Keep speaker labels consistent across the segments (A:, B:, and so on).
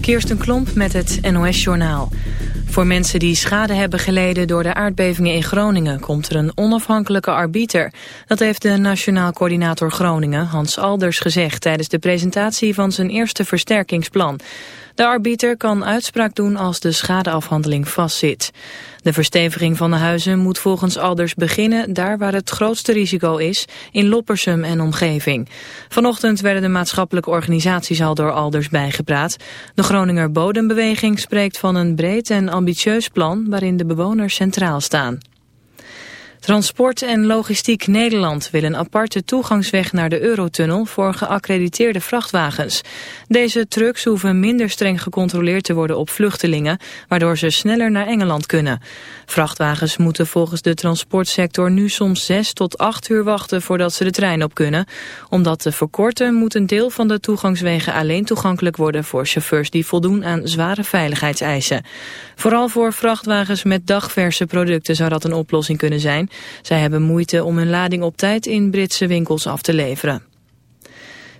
A: Kirsten Klomp met het NOS-journaal. Voor mensen die schade hebben geleden door de aardbevingen in Groningen... komt er een onafhankelijke arbiter. Dat heeft de Nationaal Coördinator Groningen, Hans Alders, gezegd... tijdens de presentatie van zijn eerste versterkingsplan. De arbiter kan uitspraak doen als de schadeafhandeling vastzit. De versteviging van de huizen moet volgens Alders beginnen daar waar het grootste risico is, in Loppersum en omgeving. Vanochtend werden de maatschappelijke organisaties al door Alders bijgepraat. De Groninger Bodembeweging spreekt van een breed en ambitieus plan waarin de bewoners centraal staan. Transport en Logistiek Nederland wil een aparte toegangsweg naar de Eurotunnel voor geaccrediteerde vrachtwagens. Deze trucks hoeven minder streng gecontroleerd te worden op vluchtelingen, waardoor ze sneller naar Engeland kunnen. Vrachtwagens moeten volgens de transportsector nu soms 6 tot 8 uur wachten voordat ze de trein op kunnen. Om dat te verkorten moet een deel van de toegangswegen alleen toegankelijk worden voor chauffeurs die voldoen aan zware veiligheidseisen. Vooral voor vrachtwagens met dagverse producten zou dat een oplossing kunnen zijn. Zij hebben moeite om hun lading op tijd in Britse winkels af te leveren.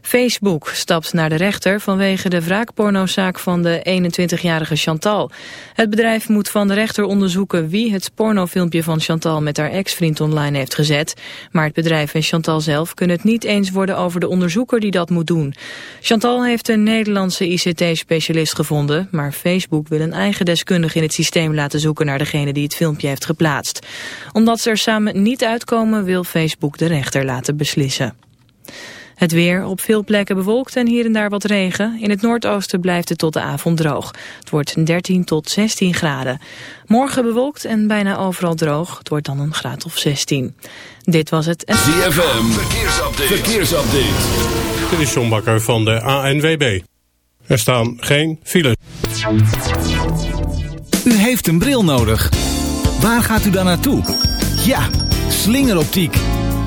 A: Facebook stapt naar de rechter vanwege de wraakpornozaak van de 21-jarige Chantal. Het bedrijf moet van de rechter onderzoeken wie het pornofilmpje van Chantal met haar ex-vriend online heeft gezet. Maar het bedrijf en Chantal zelf kunnen het niet eens worden over de onderzoeker die dat moet doen. Chantal heeft een Nederlandse ICT-specialist gevonden, maar Facebook wil een eigen deskundige in het systeem laten zoeken naar degene die het filmpje heeft geplaatst. Omdat ze er samen niet uitkomen wil Facebook de rechter laten beslissen. Het weer op veel plekken bewolkt en hier en daar wat regen. In het noordoosten blijft het tot de avond droog. Het wordt 13 tot 16 graden. Morgen bewolkt en bijna overal droog. Het wordt dan een graad of 16. Dit was het...
B: ZFM, verkeersupdate. verkeersupdate.
C: Dit is John Bakker van de ANWB. Er staan geen files.
D: U heeft een bril nodig. Waar gaat u dan naartoe? Ja, slingeroptiek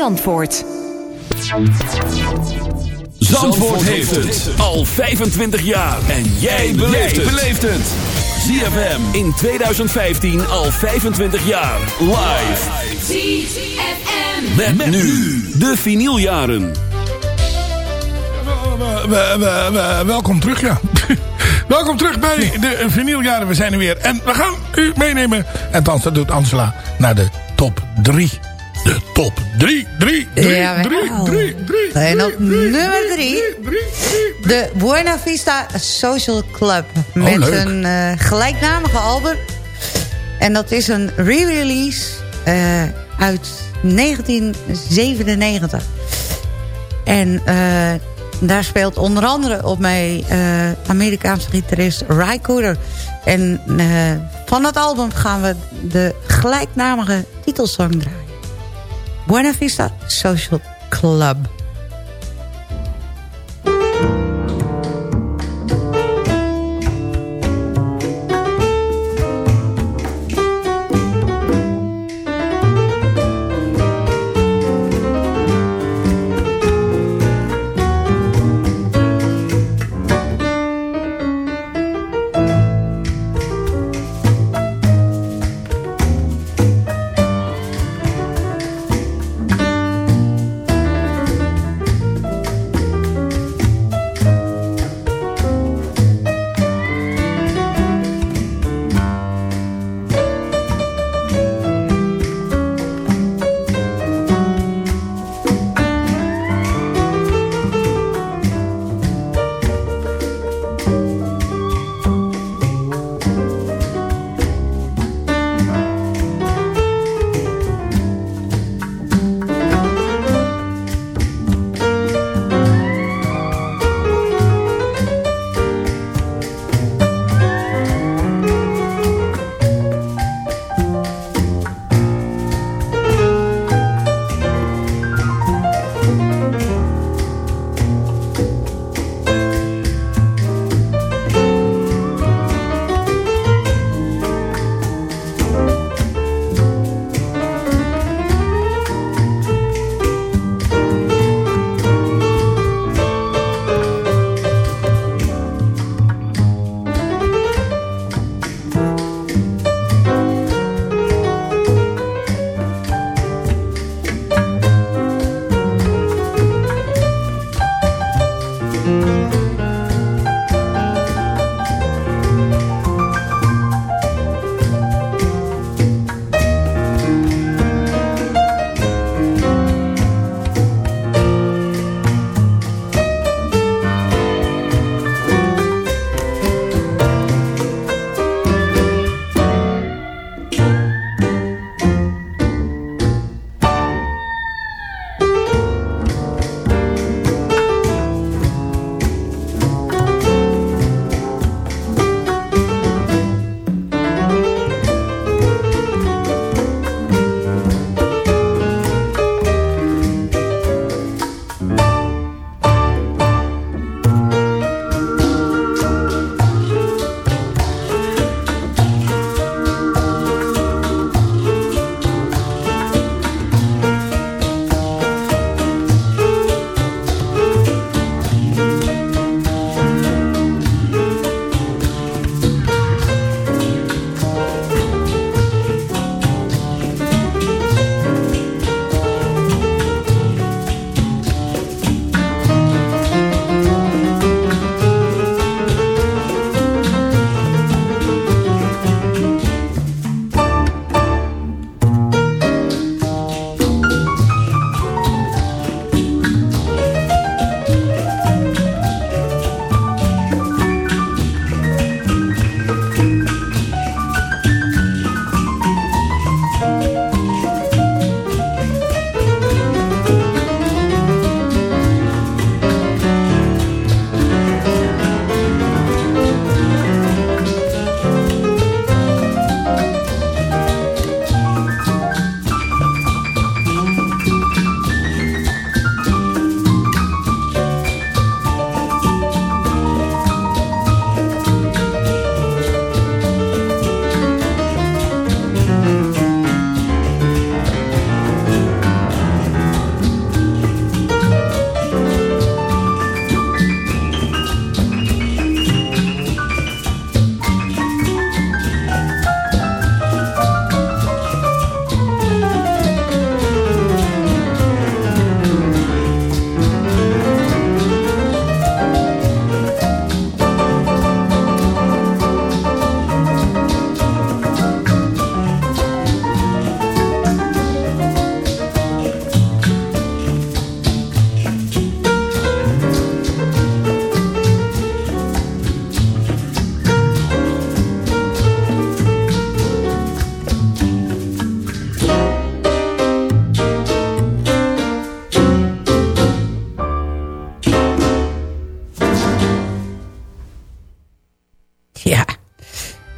E: Zandvoort.
B: Zandvoort heeft het al 25 jaar. En jij beleeft het. ZFM in 2015 al 25 jaar. Live.
F: ZFM.
B: Met, met nu de vinyljaren.
G: Welkom terug, ja. Welkom terug bij de vinyljaren. We zijn er weer. En we gaan u meenemen. En dan doet Angela naar de top 3 de top 3, 3, 3,
H: ja,
G: 3, 3, 3.
H: En op nummer 3, de Buena Vista Social Club. Met
G: oh,
H: een uh, gelijknamige album. En dat is een re-release uh, uit 1997. En uh, daar speelt onder andere op mij Amerikaanse gitarist Ry Cooder. En van dat album gaan we de gelijknamige titelsong draaien. Buena Vista Social Club.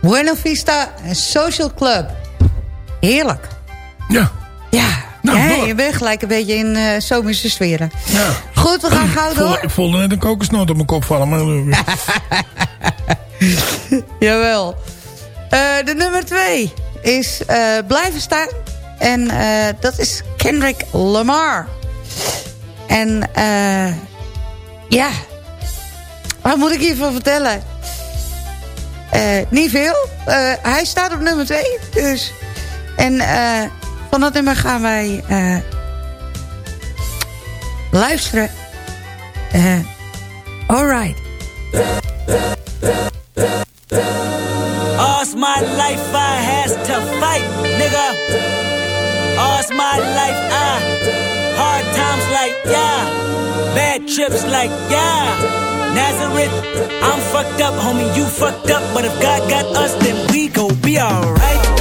H: Buena Vista Social Club. Heerlijk.
G: Ja.
H: Ja,
G: Nou,
H: ja, je bent gelijk een beetje in uh, zomerse sferen.
G: ja.
H: Goed, we gaan gauw door.
G: ik voelde net een kokosnoot op mijn kop vallen. Maar,
H: Jawel. Eh, de nummer twee is eh, Blijven staan. En eh, dat is Kendrick Lamar. En eh ja, wat moet ik hiervan vertellen? Eh, niet veel. Eh, hij staat op nummer twee. Dus. En eh, van dat nummer gaan wij luisteren. Alright.
I: All's my life I has to fight, nigga. All's my life I hard times like yeah, bad trips like yeah. Nazareth, I'm fucked up, homie, you fucked up, but if God got us, then we gon' be alright.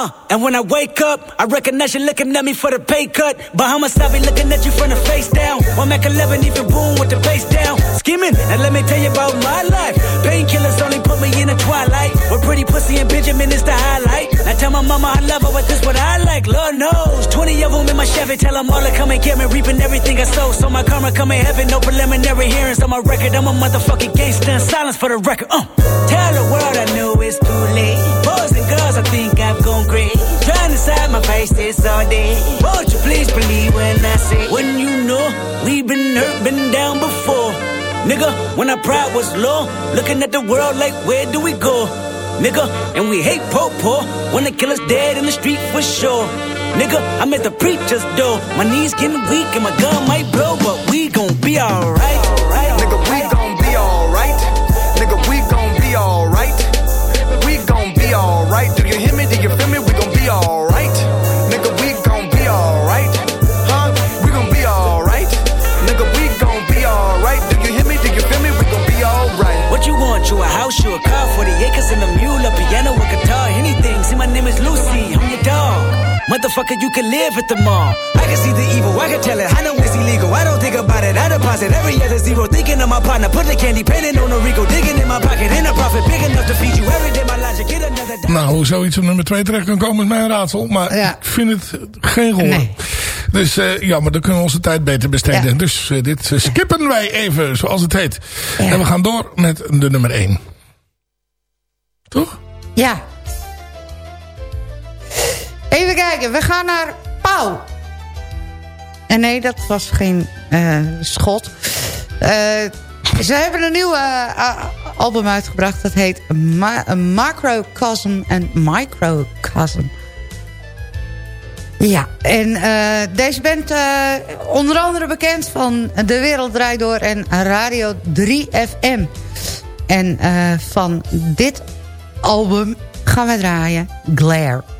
I: Uh, and when I wake up, I recognize you looking at me for the pay cut. Bahamas, I be looking at you from the face down. One Mac 11, even boom with the bass down. Skimming, and let me tell you about my life. Painkillers only put me in the twilight. With pretty pussy and Benjamin is the highlight. I tell my mama I love her, but this what I like. Lord knows. 20 of them in my Chevy, tell them all to come and get me. Reaping everything I sow, so my karma come in heaven. No preliminary hearings on my record. I'm a motherfucking gangster. Silence for the record. Uh. Tell the world I know it's too late. Girls, I think I've gone great. Trying to side my face this all day. Won't you please believe when I say, when you know we've been hurt, been down before. Nigga, when our pride was low, looking at the world like, where do we go? Nigga, and we hate po po. Wanna kill us dead in the street for sure. Nigga, I'm at the preacher's door. My knees getting weak and my gun might blow, but we gon' be alright.
J: Nigga, we
I: Motherfucker, you can live at the mall. I can see the evil, I can tell it. I know it's illegal. I don't think about it. I deposit every other zero. Thinking of my partner, put the candy painting on a Rico. Digging in my pocket, in a profit big enough to feed you every day. My logic, get another.
G: nou, hoe zoiets op nummer 2 terecht kan komen is mijn raadsel. Maar
H: Ja.
G: ik vind het geen gehoor.
H: Nee.
G: Dus uh, ja, maar dan kunnen we onze tijd beter besteden.
H: Ja.
G: Dus uh, dit uh, skippen wij even, zoals het heet.
H: Ja.
G: En we gaan door met de nummer 1. Toch?
H: Ja. Kijken, we gaan naar Pauw. En nee, dat was geen uh, schot. Uh, ze hebben een nieuw album uitgebracht. Dat heet Ma Macrocosm en Microcosm. Ja, en deze band onder andere bekend van De Wereld Draait Door en Radio 3FM. En van dit album gaan we draaien Glare.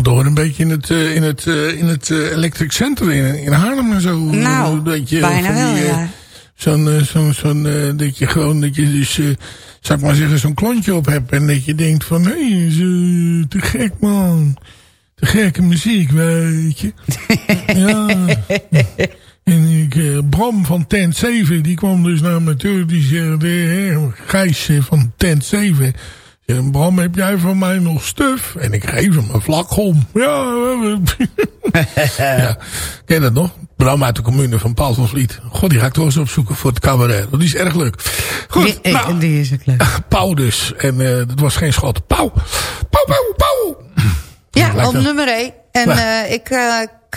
G: Hoor een beetje in het, uh, in het, uh, in het uh, Electric Center in, in Haarlem en zo.
H: Nou,
G: dat je,
H: bijna wel,
G: die,
H: ja.
G: Zo'n, zo'n, zo'n, dat je gewoon, dat je dus, zou ik maar zeggen, zo'n klontje op hebt. En dat je denkt van, hé, hey, te gek man. Te gekke muziek, weet je. ja. En ik, Bram van Tent 7, die kwam dus naar me toe. Die zei, Gijs van Tent 7. Zei, Bram, heb jij van mij nog stuf? En ik geef hem een vlakgom. Ja, ja. Ken je dat nog? Bram uit de commune van Paul van Vliet. God, die ga ik toch eens opzoeken voor het cabaret. Dat is erg leuk. Goed,
H: die,
G: nou,
H: die is ook leuk.
G: Pauw dus. En uh, dat was geen schot. Pauw. Pauw, pauw, pauw.
H: Ja, op nummer 1. En uh, ik...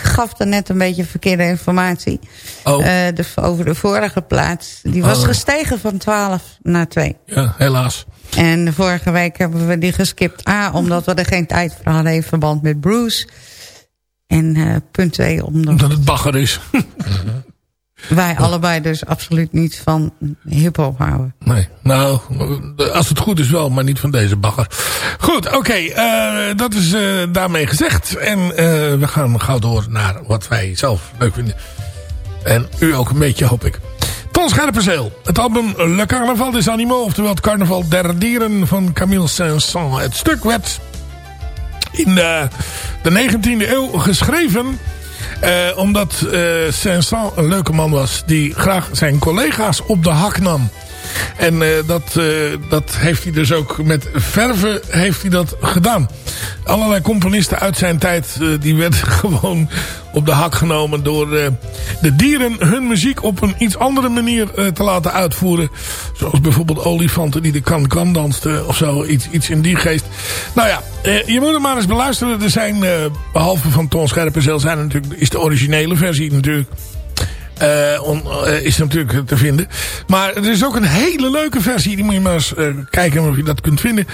H: Gaf er net een beetje verkeerde informatie.
G: Oh.
H: Uh, de, over de vorige plaats. Die was
G: Oh.
H: gestegen van 12 naar 2.
G: Ja, helaas.
H: En de vorige week hebben we die geskipt. A, omdat we er geen tijd voor hadden in verband met Bruce. En uh, punt 2, omdat,
G: Omdat het bagger is.
H: wij allebei dus absoluut niet van hiphop houden.
G: Nee, nou, als het goed is wel, maar niet van deze bagger. Goed, oké, uh, dat is uh, daarmee gezegd. En uh, we gaan gauw door naar wat wij zelf leuk vinden. En u ook een beetje, hoop ik. Ton Scherpenzeel. Het album Le Carnaval des Animaux, oftewel het Carnaval der Dieren van Camille Saint-Saëns. Het stuk werd in de 19e eeuw geschreven... Uh, omdat uh, Saint-Saëns een leuke man was die graag zijn collega's op de hak nam. En uh, dat, dat heeft hij dus ook met verven heeft hij dat gedaan. Allerlei componisten uit zijn tijd die werden gewoon op de hak genomen door de dieren hun muziek op een iets andere manier te laten uitvoeren. Zoals bijvoorbeeld olifanten die de kan-kan dansten of zo. Iets, iets in die geest. Nou ja, je moet er maar eens beluisteren. Er zijn, behalve van Ton Scherpenzeel, zijn natuurlijk, is de originele versie natuurlijk. Uh, is natuurlijk te vinden. Maar er is ook een hele leuke versie. Die moet je maar eens uh, kijken of je dat kunt vinden.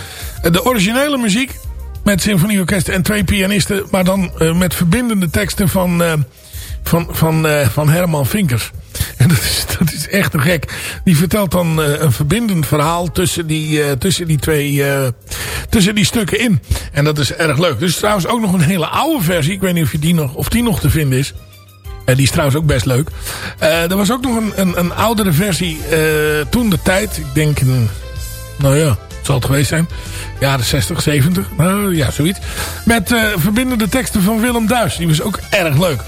G: de originele muziek. Met symfonieorkest en twee pianisten. Maar dan met verbindende teksten van, van, van, van Herman Vinkers. En dat is, dat is echt te gek. Die vertelt dan een verbindend verhaal tussen die, tussen die twee tussen die stukken in. En dat is erg leuk. Dus trouwens ook nog een hele oude versie. Ik weet niet of, je die, nog, of die nog te vinden is. Uh, die is trouwens ook best leuk. Uh, er was ook nog een, een, een oudere versie uh, toen de tijd. Ik denk, een, nou ja, het zal het geweest zijn. Jaren 60, 70. Nou ja, zoiets. Met verbindende teksten van Willem Duis. Die was ook erg leuk.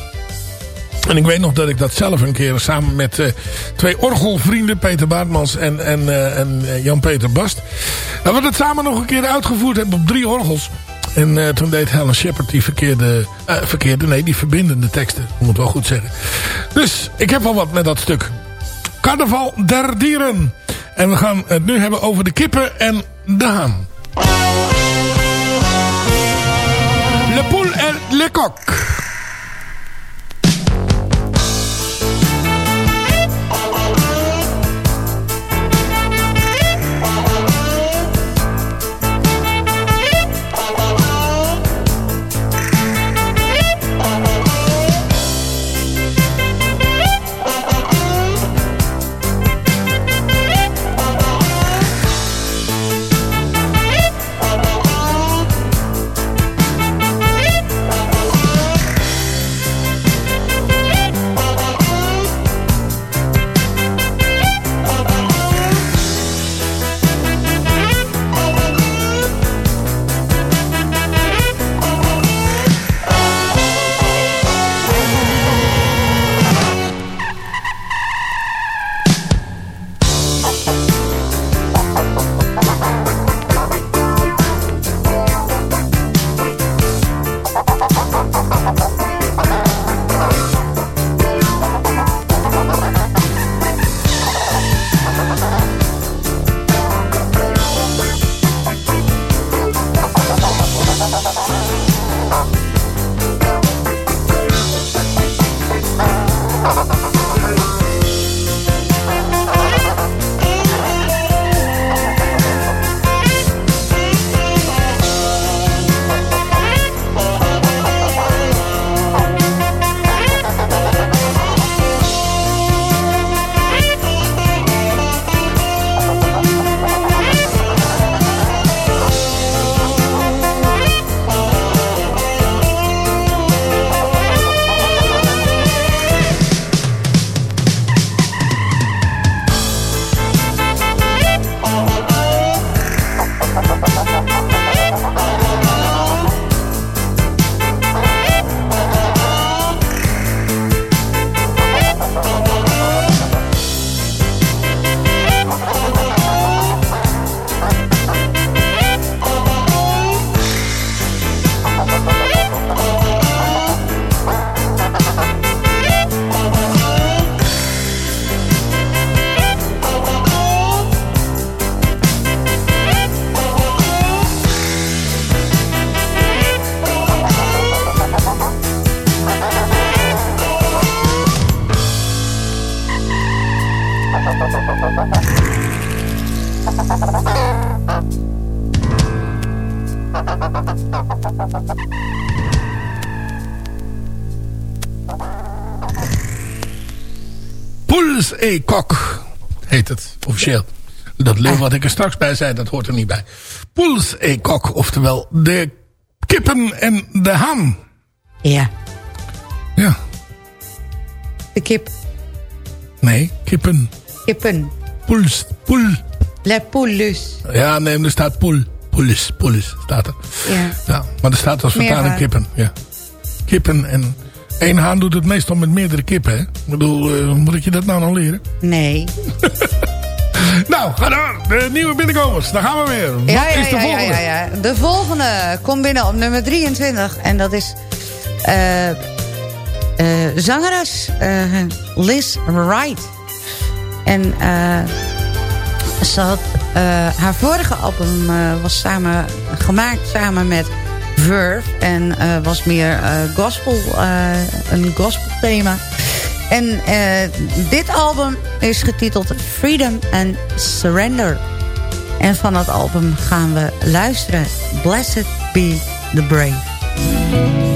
G: En ik weet nog dat ik dat zelf een keer samen met twee orgelvrienden. Peter Baartmans en, en, en Jan-Peter Bast. Dat we dat samen nog een keer uitgevoerd hebben op drie orgels. En uh, toen deed Helen Shepard die verkeerde, uh, verkeerde, nee, die verbindende teksten. Moet wel goed zeggen. Dus ik heb wel wat met dat stuk. Carnaval der dieren. En we gaan het nu hebben over de kippen en de haan. Le poule en le coq. Et Kok heet het officieel. Dat leeuw wat ik er straks bij zei, dat hoort er niet bij. Pouls et Kok, oftewel de kippen en de haan.
K: Ja.
G: Ja.
K: De kip.
G: Nee, kippen.
K: Kippen.
G: Pouls, poel.
K: Le poulus.
G: Ja, nee, er staat poel. Poulis, poulis staat er.
K: Ja.
G: Ja, maar er staat als vertaling kippen. Ja. Kippen en... één haan doet het meestal met meerdere kippen, hè? Ik bedoel, eh, moet ik je dat nou nog leren?
K: Nee.
G: Nou, ga door. De nieuwe binnenkomers. Daar gaan we weer. Wat
K: Ja, ja,
G: is de volgende?
K: ja, ja. De volgende komt binnen op nummer 23. En dat is eh, zangeres Liz Wright. En ze had, haar vorige album was samen, gemaakt samen met Verve. En eh, was meer eh, gospel, eh, een gospel thema. En dit album is getiteld Freedom and Surrender. En van dat album gaan we luisteren. Blessed be the brave.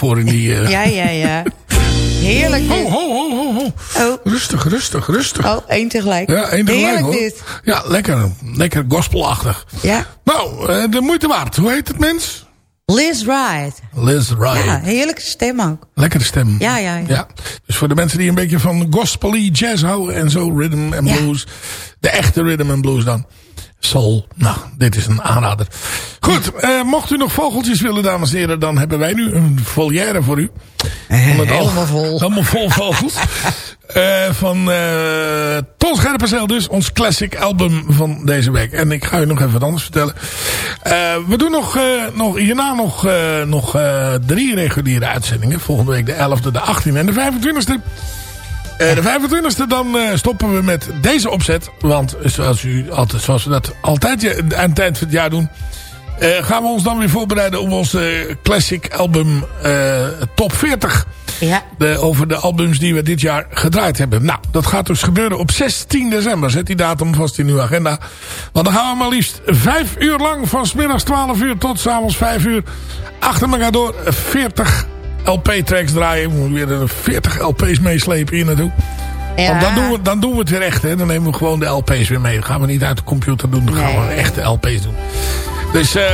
G: Voor in die... eh,
K: Ja, ja, ja.
H: Heerlijk dit.
G: Ho, ho, ho, ho, ho. Rustig, rustig, rustig.
H: Oh, één tegelijk.
G: Ja, één tegelijk
H: Heerlijk
G: hoor.
H: dit.
G: Ja, lekker, lekker gospelachtig.
H: Ja.
G: Nou, eh, de moeite waard. Hoe heet het mens?
H: Liz Wright.
G: Liz Wright.
H: Ja, heerlijke stem ook.
G: Lekkere stem.
H: Ja, ja, ja.
G: Dus voor de mensen die een beetje van gospel jazz houden en zo, rhythm en
H: Ja.
G: blues. De echte rhythm en blues dan. Soul. Nou, dit is een aanrader. Goed, eh, mocht u nog vogeltjes willen, dames en heren, dan hebben wij nu een volière voor u. Al-
H: helemaal vol.
G: Helemaal vol vogels. Eh, van eh Ton Scherpenzeel dus, ons classic album van deze week. En ik ga u nog even wat anders vertellen. Eh, we doen nog, eh, nog hierna nog, eh, nog eh, drie reguliere uitzendingen. Volgende week de 11e, de 18e en de 25e. Eh, de 25e dan eh, stoppen we met deze opzet. Want zoals, u altijd, zoals we dat altijd aan het eind van het jaar doen... eh, gaan we ons dan weer voorbereiden op onze classic album eh, top 40.
H: Ja.
G: De, over de albums die we dit jaar gedraaid hebben. Nou, dat gaat dus gebeuren op 16 december. Zet die datum vast in uw agenda. Want dan gaan we maar liefst vijf uur lang... van smiddags 12 uur tot s'avonds 5 uur... achter elkaar door 40 LP-tracks draaien. We moeten weer 40 LP's meeslepen hier naartoe.
H: Ja.
G: Want dan doen, we, dan doen we het weer echt. Hè. Dan nemen we gewoon de LP's weer mee. Dan gaan we niet uit de computer doen. Dan gaan we echte LP's doen. Dus, eh,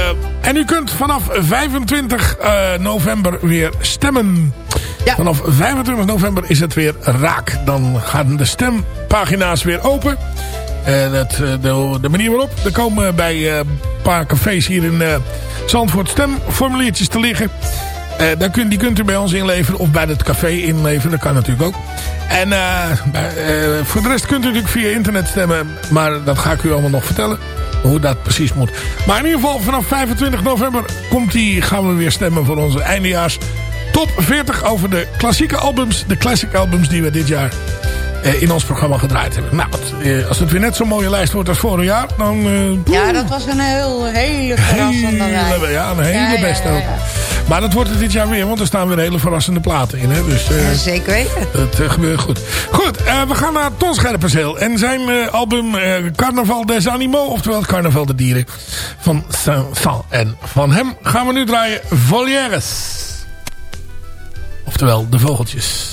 G: en u kunt vanaf 25 eh, november weer stemmen. Vanaf 25 november is het weer raak. Dan gaan de stempagina's weer open. Dat, eh, de, de manier waarop. Er komen bij een paar cafés hier in Zandvoort stemformuliertjes te liggen. Eh, daar kunt, die kunt u bij ons inleveren. Of bij het café inleveren. Dat kan natuurlijk ook. En eh, eh, voor de rest kunt u natuurlijk via internet stemmen. Maar dat ga ik u allemaal nog vertellen. Hoe dat precies moet. Maar in ieder geval vanaf 25 november komt die, gaan we weer stemmen voor onze eindejaars top 40 over de klassieke albums. De classic albums die we dit jaar in ons programma gedraaid hebben. Nou, als het weer net zo'n mooie lijst wordt als vorig jaar. Dan,
H: Ja, dat was een heel, hele verrassende lijst.
G: ja, een hele
H: Ja, ja,
G: beste
H: ja,
G: ook. Maar dat wordt het dit jaar weer, want er staan weer hele verrassende platen in. Hè? Dus, eh,
H: Ja, Zeker weten.
G: het eh, gebeurt goed. Goed, eh, we gaan naar Ton Scherpenzeel. En zijn album Carnaval des Animaux, oftewel Carnaval de Dieren van Saint-Saëns. En van hem gaan we nu draaien Volières. Oftewel de vogeltjes.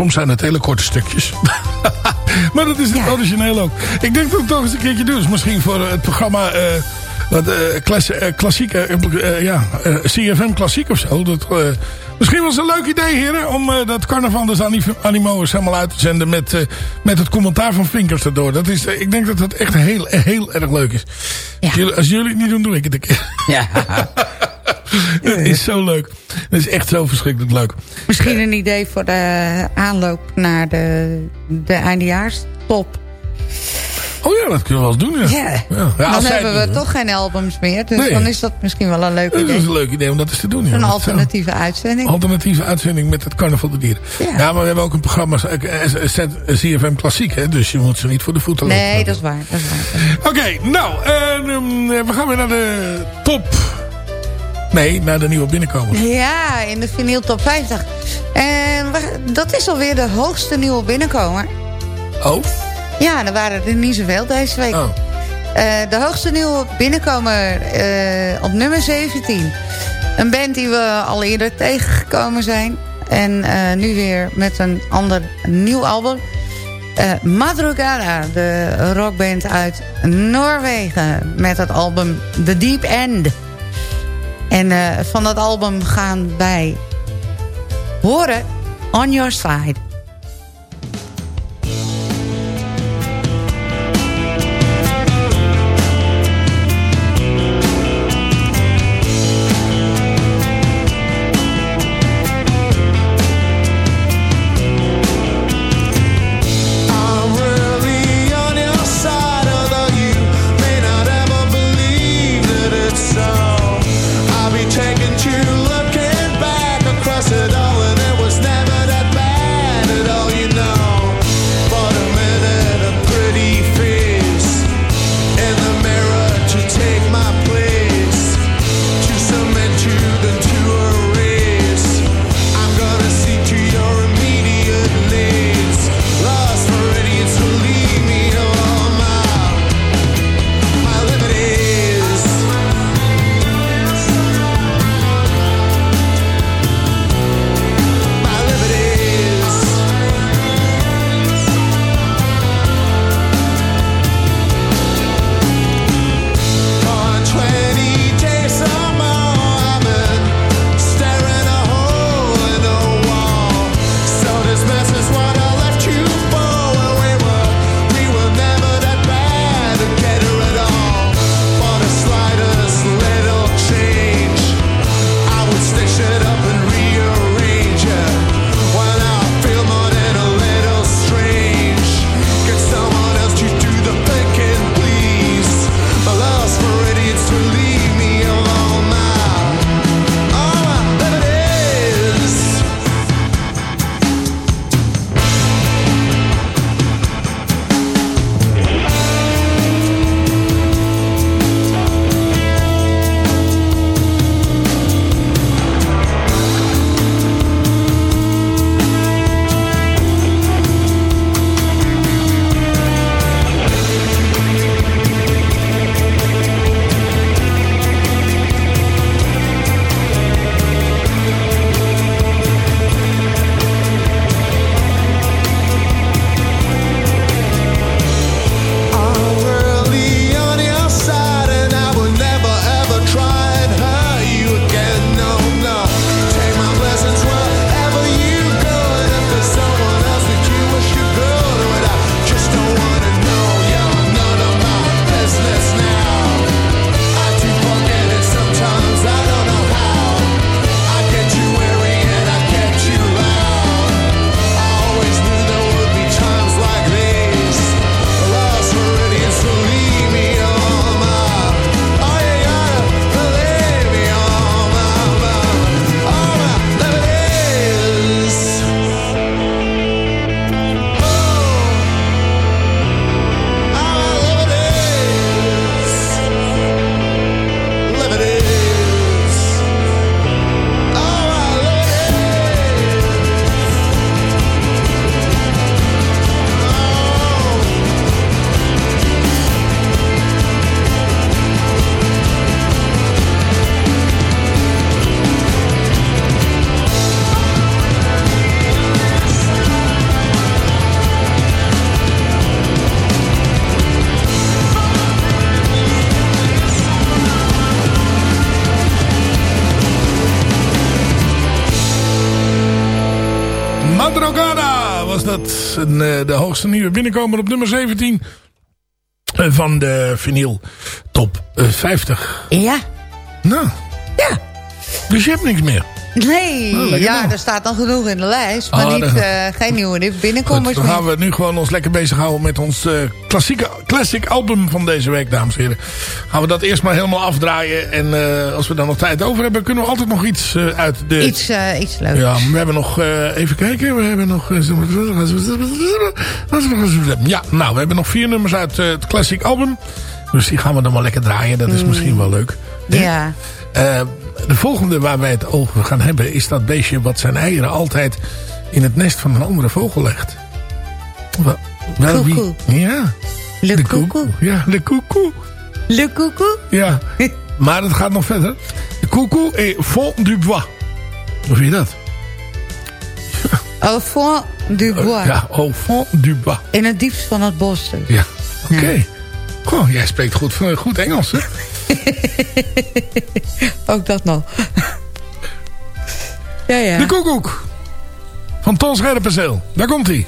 G: Soms zijn het hele korte stukjes. maar dat is het origineel ook. Ik denk dat ik toch eens een keertje doe. Dus misschien voor het programma... Uh, uh, klas, uh, klassieke, ja, CFM klassiek of zo. Dat, misschien was het een leuk idee, heren, om dat carnaval des Animo's helemaal uit te zenden met, met het commentaar van Vinkers erdoor. Dat is, ik denk dat dat echt heel, heel erg leuk is. Ja. Als, jullie, als, jullie, het niet doen, doe ik het een keer. Ja. Het is zo leuk. Het is echt zo verschrikkelijk leuk.
H: Misschien een idee voor de aanloop naar de, de eindejaarstop.
G: Oh ja, dat kunnen we wel eens doen. Ja. ja.
H: ja. dan hebben we toch geen albums meer. Dus dan is dat misschien wel een leuk idee.
G: Dat is een leuk idee om dat eens te doen.
H: Een alternatieve uitzending.
G: Alternatieve uitzending met het Carnaval de Dieren. Ja. maar we hebben ook een programma, CFM Klassiek. Hè, dus je moet ze niet voor de voeten
H: lopen. Nee, dat is waar. waar.
G: Oké, nou, uh, we gaan weer naar de top Nee, naar de nieuwe binnenkomer.
H: Ja, in de vinyl top 50. En dat is alweer de hoogste nieuwe binnenkomer.
G: Oh?
H: Ja, er waren er niet zoveel deze week. Oh. Uh, de hoogste nieuwe binnenkomer uh, op nummer 17. Een band die we al eerder tegengekomen zijn. En uh, nu weer met een ander nieuw album. Madrugada, de rockband uit Noorwegen. Met het album The Deep End. En uh, van dat album gaan wij horen On Your Side.
G: Uh, de hoogste nieuwe binnenkomer op nummer 17 uh, van de vinyl top uh, 50.
H: Ja.
G: Nou.
H: Ja.
G: Dus je hebt niks meer.
H: Nee,
G: Oh, lekker
H: ja,
G: nou.
H: er staat dan genoeg in de lijst. Maar
G: Ah,
H: niet, eh, geen nieuwe binnenkomers
G: dan gaan we nu gewoon ons lekker bezighouden met ons eh, klassieke, classic album van deze week, dames en heren. Gaan we dat eerst maar helemaal afdraaien. En eh, als we dan nog tijd over hebben, kunnen we altijd nog iets uit de...
H: Iets, iets leuks.
G: Ja, we hebben nog, even kijken, we hebben nog... Ja, nou, we hebben nog vier nummers uit het classic album. Dus die gaan we dan wel lekker draaien, dat is misschien wel leuk.
H: Ja.
G: Eh, de volgende waar wij het over gaan hebben is dat beestje wat zijn eieren altijd in het nest van een andere vogel legt. Wel, wel wie? Ja.
H: Le
G: de
H: koekoe.
G: Ja, de koekoe.
H: Le koekoe.
G: Ja. maar het gaat nog verder. De koekoe est fond du bois. Hoe vind je dat?
H: Au fond du bois.
G: Ja, au fond du bois.
H: In het diepst van het bos. dus.
G: Ja, oké. Goh, jij spreekt goed, goed Engels, hè?
H: Ook dat nog. ja, ja.
G: De koekoek. Van Ton Scherpenzeel. Daar komt hij.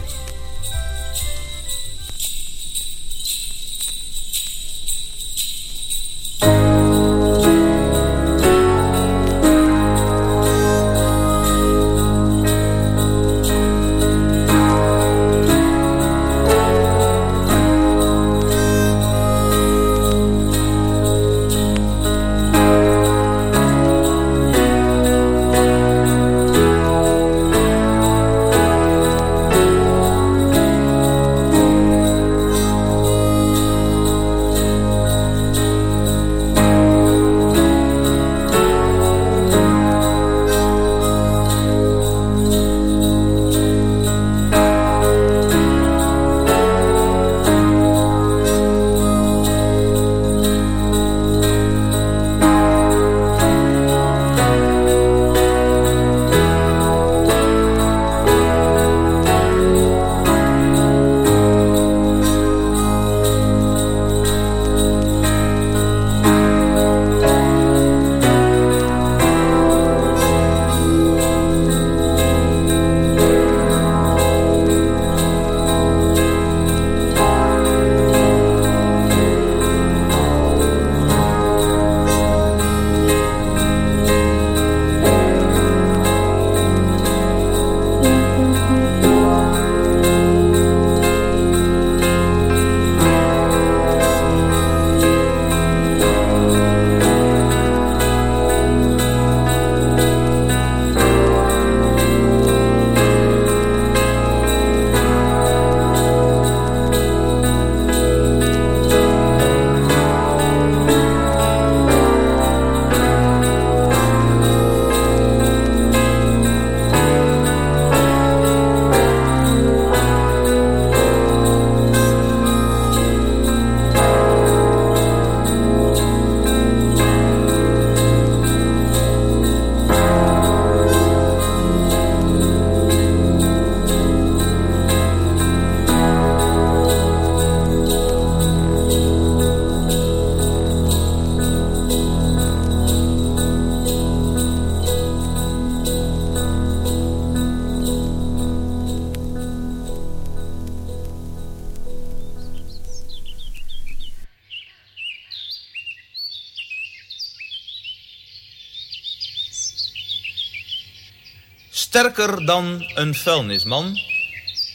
L: Sterker dan een vuilnisman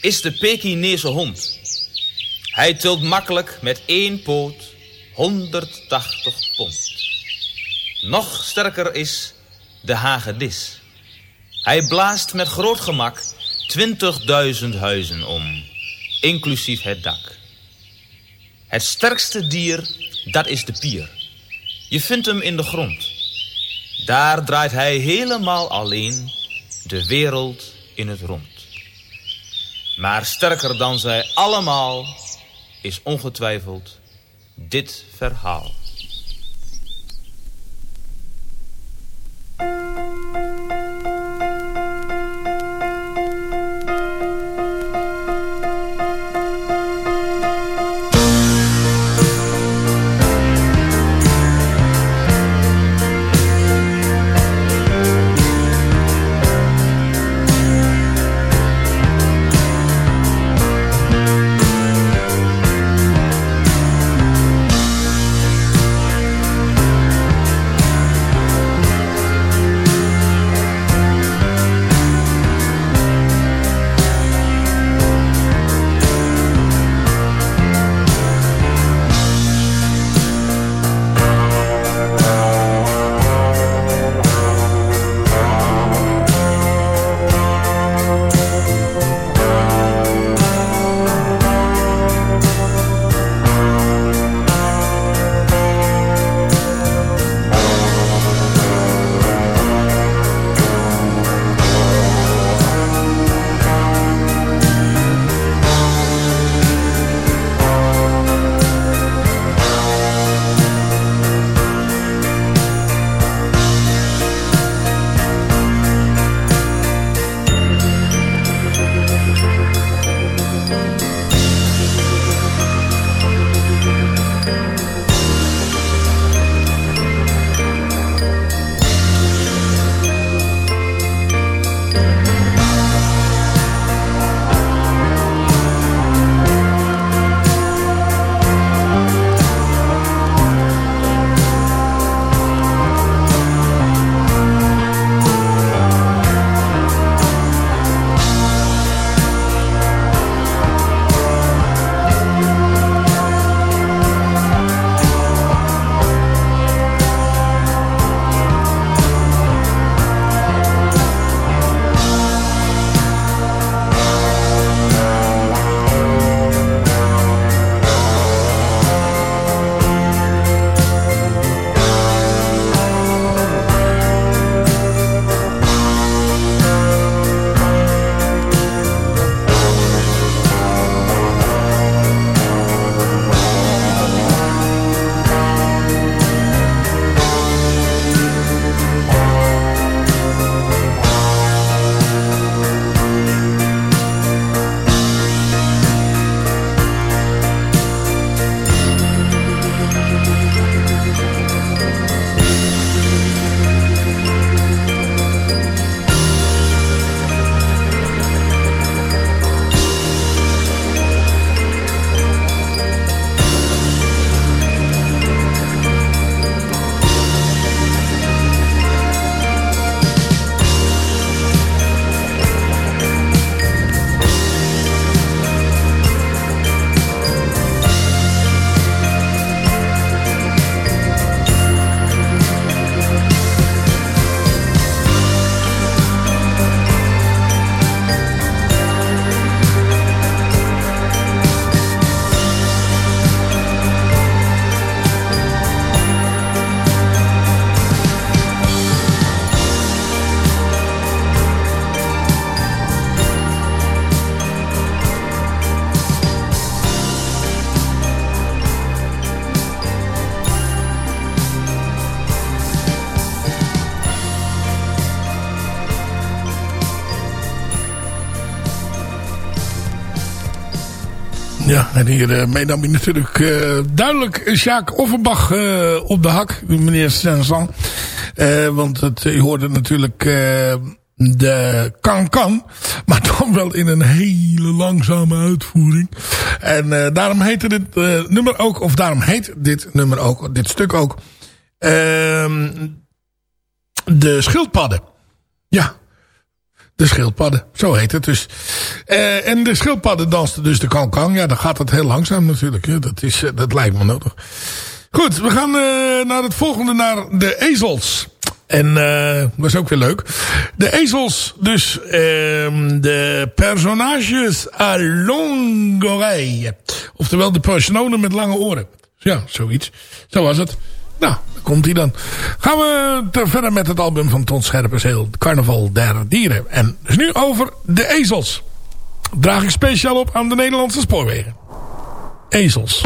L: is de Pekinese hond. Hij tilt makkelijk met één poot 180 pond. Nog sterker is de hagedis. Hij blaast met groot gemak 20.000 huizen om, inclusief het dak. Het sterkste dier, dat is de pier. Je vindt hem in de grond. Daar draait hij helemaal alleen de wereld in het rond. Maar sterker dan zij allemaal is ongetwijfeld dit verhaal.
G: En hier uh, meenam hij natuurlijk uh, duidelijk Jacques Offenbach uh, op de hak, meneer Saint-Jean. want het, je hoorde natuurlijk de Kan Kan, maar dan wel in een hele langzame uitvoering. En daarom heette dit nummer ook, of daarom heet dit nummer ook, dit stuk ook, ehm, de schildpadden. Ja, de schildpadden, zo heet het dus. Uh, en de schildpadden dansten dus de kankang. Ja, dan gaat het heel langzaam natuurlijk. Dat, is, uh, dat lijkt me nodig. Goed, we gaan uh, naar het volgende, naar de ezels. En dat is ook weer leuk. De ezels, dus ehm, de personages à longue. Oftewel de personen met lange oren. Ja, zoiets. Zo was het. Nou, komt hij dan. Gaan we verder met het album van Ton Scherpenzeel. Carnaval der Dieren. En dus nu over de ezels. Draag ik speciaal op aan de Nederlandse spoorwegen. Ezels.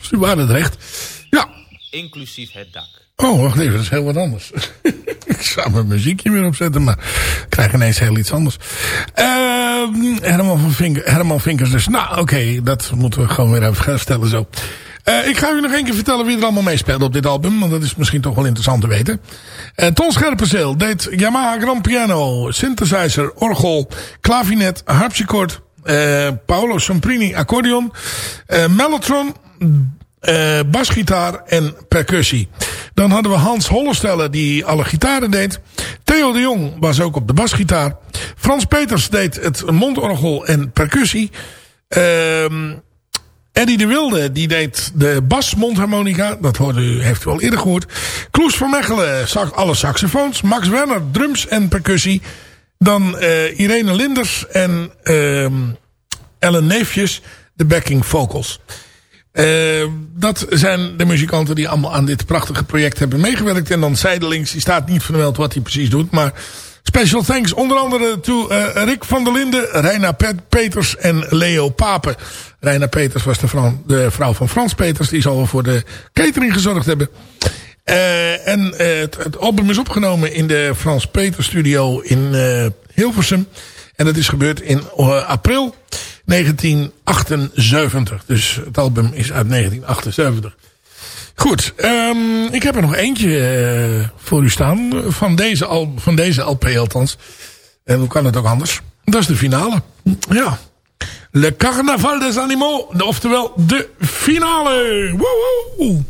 G: Ze waren het recht. Ja.
L: Inclusief het dak.
G: Oh, wacht even, dat is heel wat anders. ik zou mijn muziekje weer opzetten, maar ik krijg ineens heel iets anders. Uh, Herman, van Vinker, Herman Vinkers dus. Nou, oké, dat moeten we gewoon weer even stellen zo. Uh, ik ga u nog één keer vertellen wie er allemaal meespeelde op dit album. Want dat is misschien toch wel interessant te weten. Uh, Ton Scherpenzeel deed Yamaha Grand Piano, synthesizer, orgel, klavinet, harpsichord. Uh, Paolo Somprini accordeon. Mellotron, uh, basgitaar en percussie. Dan hadden we Hans Hollestelle die alle gitaren deed. Theo de Jong was ook op de basgitaar. Frans Peters deed het mondorgel en percussie. Uh, Eddie de Wilde die deed de basmondharmonica. Dat u, heeft u al eerder gehoord. Kloes van Mechelen alle saxofoons. Max Werner drums en percussie. Dan uh, Irene Linders en uh, Ellen Neefjes de backing vocals. Uh, dat zijn de muzikanten die allemaal aan dit prachtige project hebben meegewerkt. En dan zijdelings, die staat niet vermeld wat hij precies doet. Maar special thanks onder andere to uh, Rick van der Linden, Reina Pet Peters en Leo Papen. Reina Peters was de, vrouw, de vrouw van Frans Peters. Die zal voor de catering gezorgd hebben. Uh, en het, het, album is opgenomen in de Frans Peters studio in Hilversum. En dat is gebeurd in april 1978. Dus het album is uit 1978. Goed, um, ik heb er nog eentje voor u staan. Van deze, al, van deze LP althans. En hoe kan het ook anders? Dat is de finale. Ja. Le Carnaval des Animaux. Oftewel de finale. Woehoe.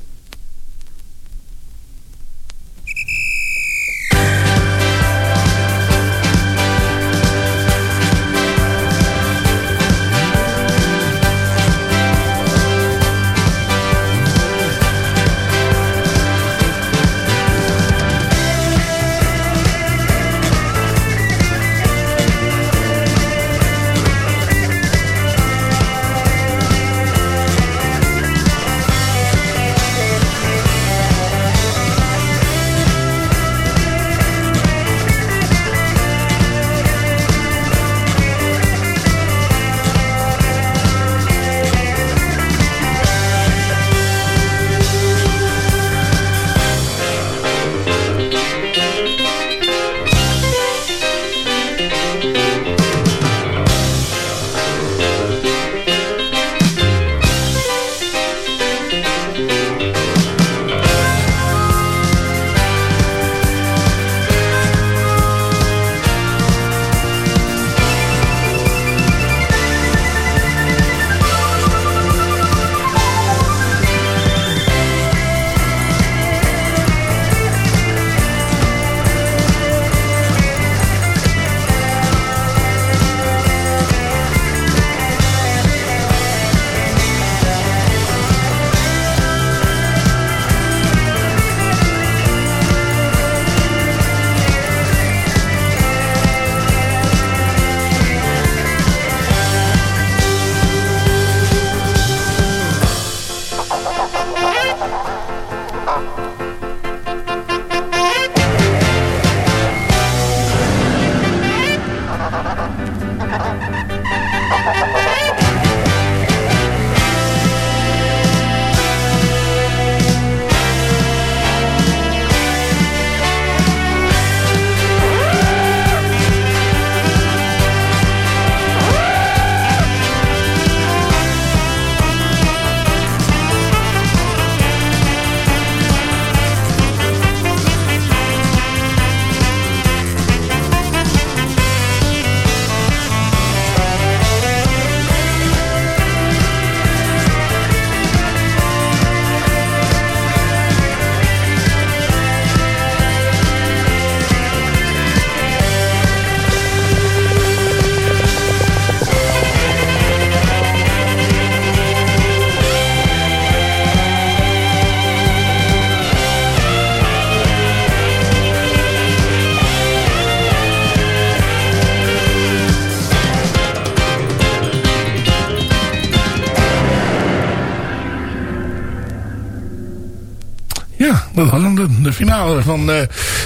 G: De, de finale van uh,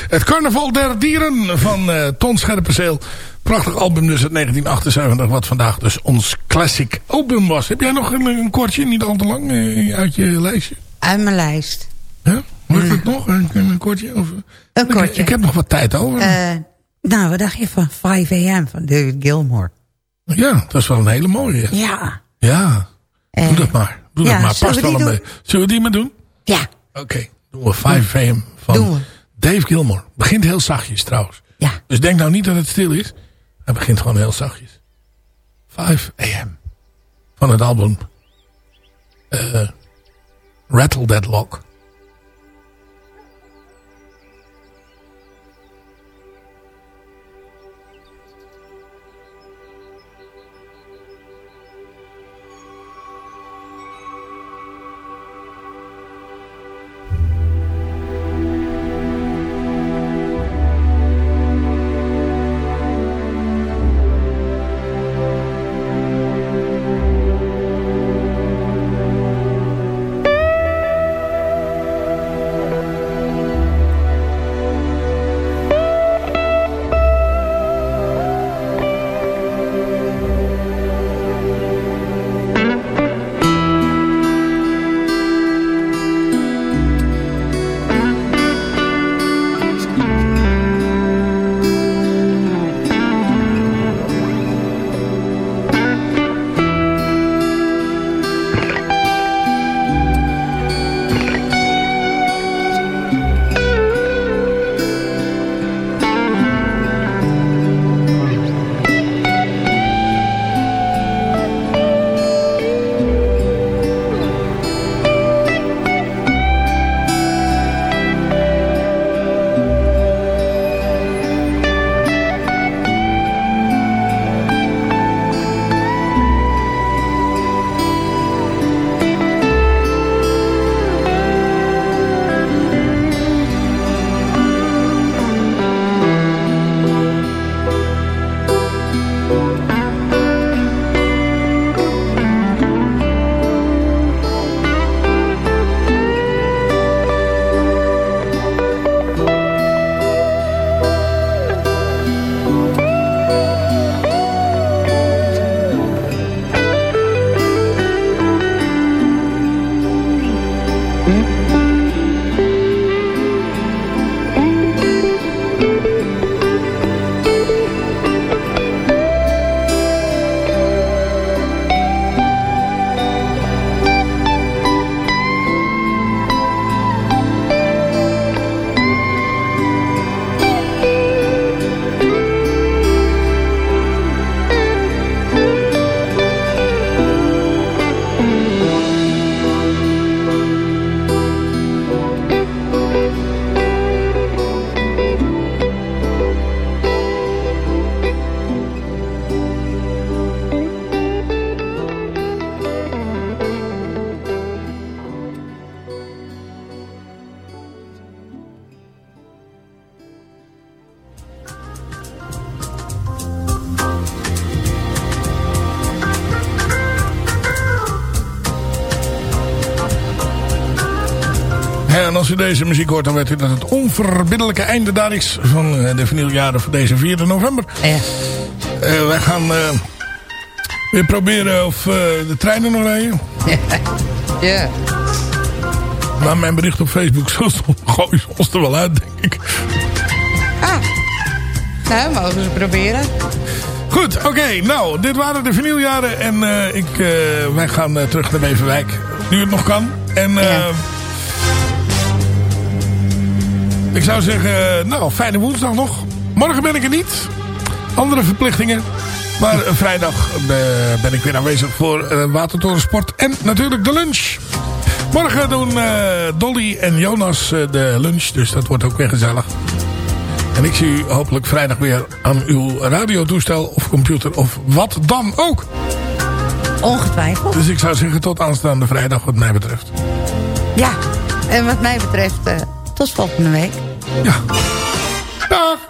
G: het Carnaval der Dieren van uh, Ton Scherpenzeel. Prachtig album dus uit 1978, wat vandaag dus ons classic album was. Heb jij nog een, een kortje, niet al te lang, uh, uit je lijstje?
H: Uit mijn lijst.
G: Ja? Lukt het nog? Een, een kortje? Of,
H: een kortje.
G: Ik, ik, heb nog wat tijd over.
H: nou, wat dacht je van 5 a.m. van David Gilmore?
G: Ja, dat is wel een hele mooie.
H: Ja.
G: Ja, doe dat maar. Doe
H: ja,
G: dat maar. Past wel een beetje. Zullen we die maar doen?
H: Ja.
G: Oké, okay. Doen we 5 a.m. van Dave Gilmore. Begint heel zachtjes trouwens.
H: Ja.
G: Dus denk nou niet dat het stil is. Hij begint gewoon heel zachtjes. 5 a.m. Van het album uh, Rattle That Lock. Deze muziek hoort, dan weet u dat het onverbiddelijke einde daar is van de vinyljaren voor deze 4 november.
H: Ja.
G: Uh, wij gaan uh, weer proberen of uh, de treinen nog rijden.
H: Ja.
G: Na mijn bericht op Facebook, zo gooi je ons er wel uit, denk ik.
H: Ah, nou, mogen ze proberen.
G: Goed, oké. Okay, nou, dit waren de vinyljaren. En ik, wij gaan terug naar Beverwijk. Nu het nog kan. En...
H: Ja.
G: Ik zou zeggen, nou, fijne woensdag nog. Morgen ben ik er niet. Andere verplichtingen. Maar vrijdag ben ik weer aanwezig voor uh, Watertorensport. En natuurlijk de lunch. Morgen doen uh, Dolly en Jonas de lunch. Dus dat wordt ook weer gezellig. En ik zie u hopelijk vrijdag weer aan uw radiotoestel of computer of wat dan ook.
H: Ongetwijfeld.
G: Dus ik zou zeggen tot aanstaande vrijdag wat mij betreft.
H: Ja, en wat mij betreft tot volgende week.
G: Ja. Dag.